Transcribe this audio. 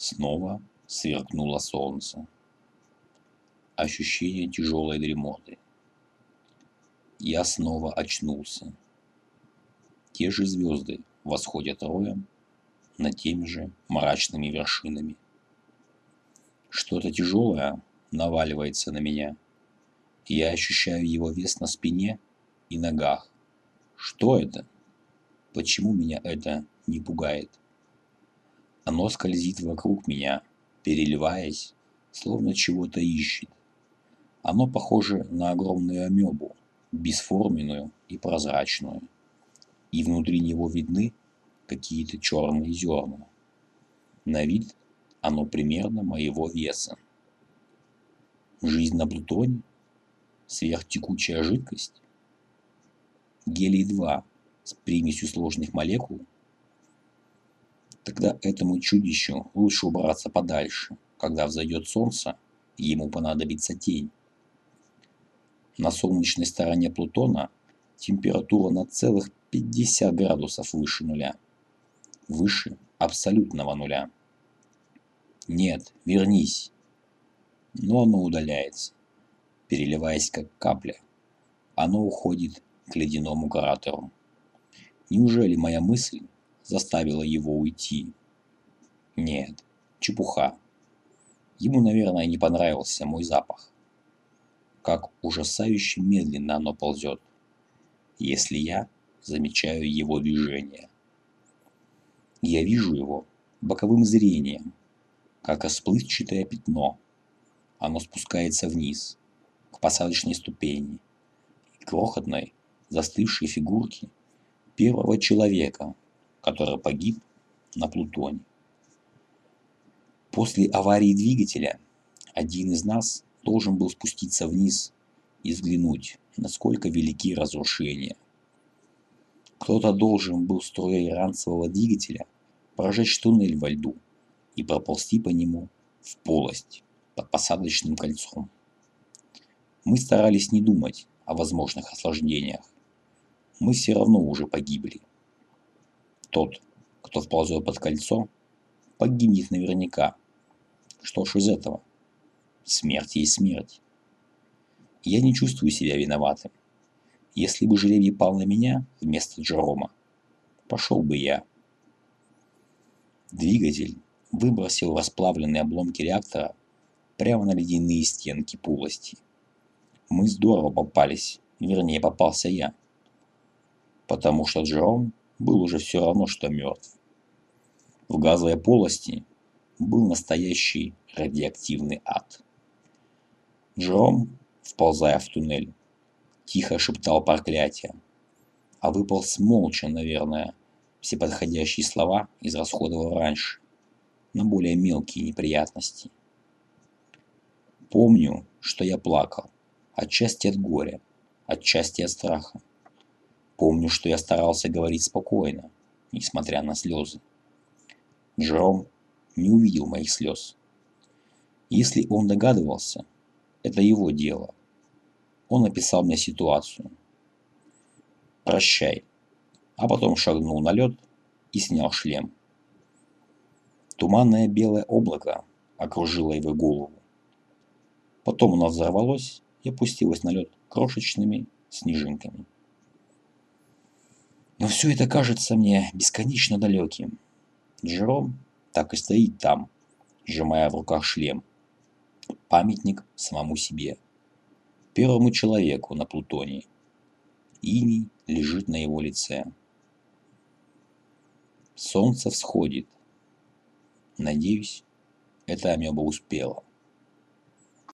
Снова сверкнуло солнце. Ощущение тяжелой дремоты. Я снова очнулся. Те же звезды восходят роем над теми же мрачными вершинами. Что-то тяжелое наваливается на меня. Я ощущаю его вес на спине и ногах. Что это? Почему меня это не пугает? Оно скользит вокруг меня, переливаясь, словно чего-то ищет. Оно похоже на огромную амебу, бесформенную и прозрачную. И внутри него видны какие-то черные зерна. На вид оно примерно моего веса. Жизнь на Плутоне? Сверхтекучая жидкость? Гелий-2 с примесью сложных молекул? Тогда этому чудищу лучше убраться подальше. Когда взойдет солнце, ему понадобится тень. На солнечной стороне Плутона температура на целых 50 градусов выше нуля. Выше абсолютного нуля. Нет, вернись. Но оно удаляется, переливаясь как капля. Оно уходит к ледяному кратеру. Неужели моя мысль заставила его уйти. Нет, чепуха. Ему, наверное, не понравился мой запах. Как ужасающе медленно оно ползет, если я замечаю его движение. Я вижу его боковым зрением, как расплывчатое пятно. Оно спускается вниз, к посадочной ступени, и крохотной, застывшей фигурки первого человека, который погиб на Плутоне. После аварии двигателя один из нас должен был спуститься вниз и взглянуть, насколько велики разрушения. Кто-то должен был строя ранцевого двигателя прожечь туннель во льду и проползти по нему в полость под посадочным кольцом. Мы старались не думать о возможных осложнениях. Мы все равно уже погибли. Тот, кто вползет под кольцо, погибнет наверняка. Что ж из этого? Смерть есть смерть. Я не чувствую себя виноватым. Если бы жребий пал на меня вместо Джерома, пошел бы я. Двигатель выбросил расплавленные обломки реактора прямо на ледяные стенки полости. Мы здорово попались, вернее попался я. Потому что Джером был уже все равно, что мертв. В газовой полости был настоящий радиоактивный ад. Джером, вползая в туннель, тихо шептал проклятие, а выполз молча, наверное, все подходящие слова израсходовал раньше, на более мелкие неприятности. Помню, что я плакал, отчасти от горя, отчасти от страха. Помню, что я старался говорить спокойно, несмотря на слезы. Джером не увидел моих слез. Если он догадывался, это его дело. Он описал мне ситуацию. «Прощай», а потом шагнул на лед и снял шлем. Туманное белое облако окружило его голову. Потом оно взорвалось и опустилось на лед крошечными снежинками. Все это кажется мне бесконечно далеким. Джером так и стоит там, сжимая в руках шлем. Памятник самому себе. Первому человеку на Плутонии. Иний лежит на его лице. Солнце всходит. Надеюсь, эта амеба успела.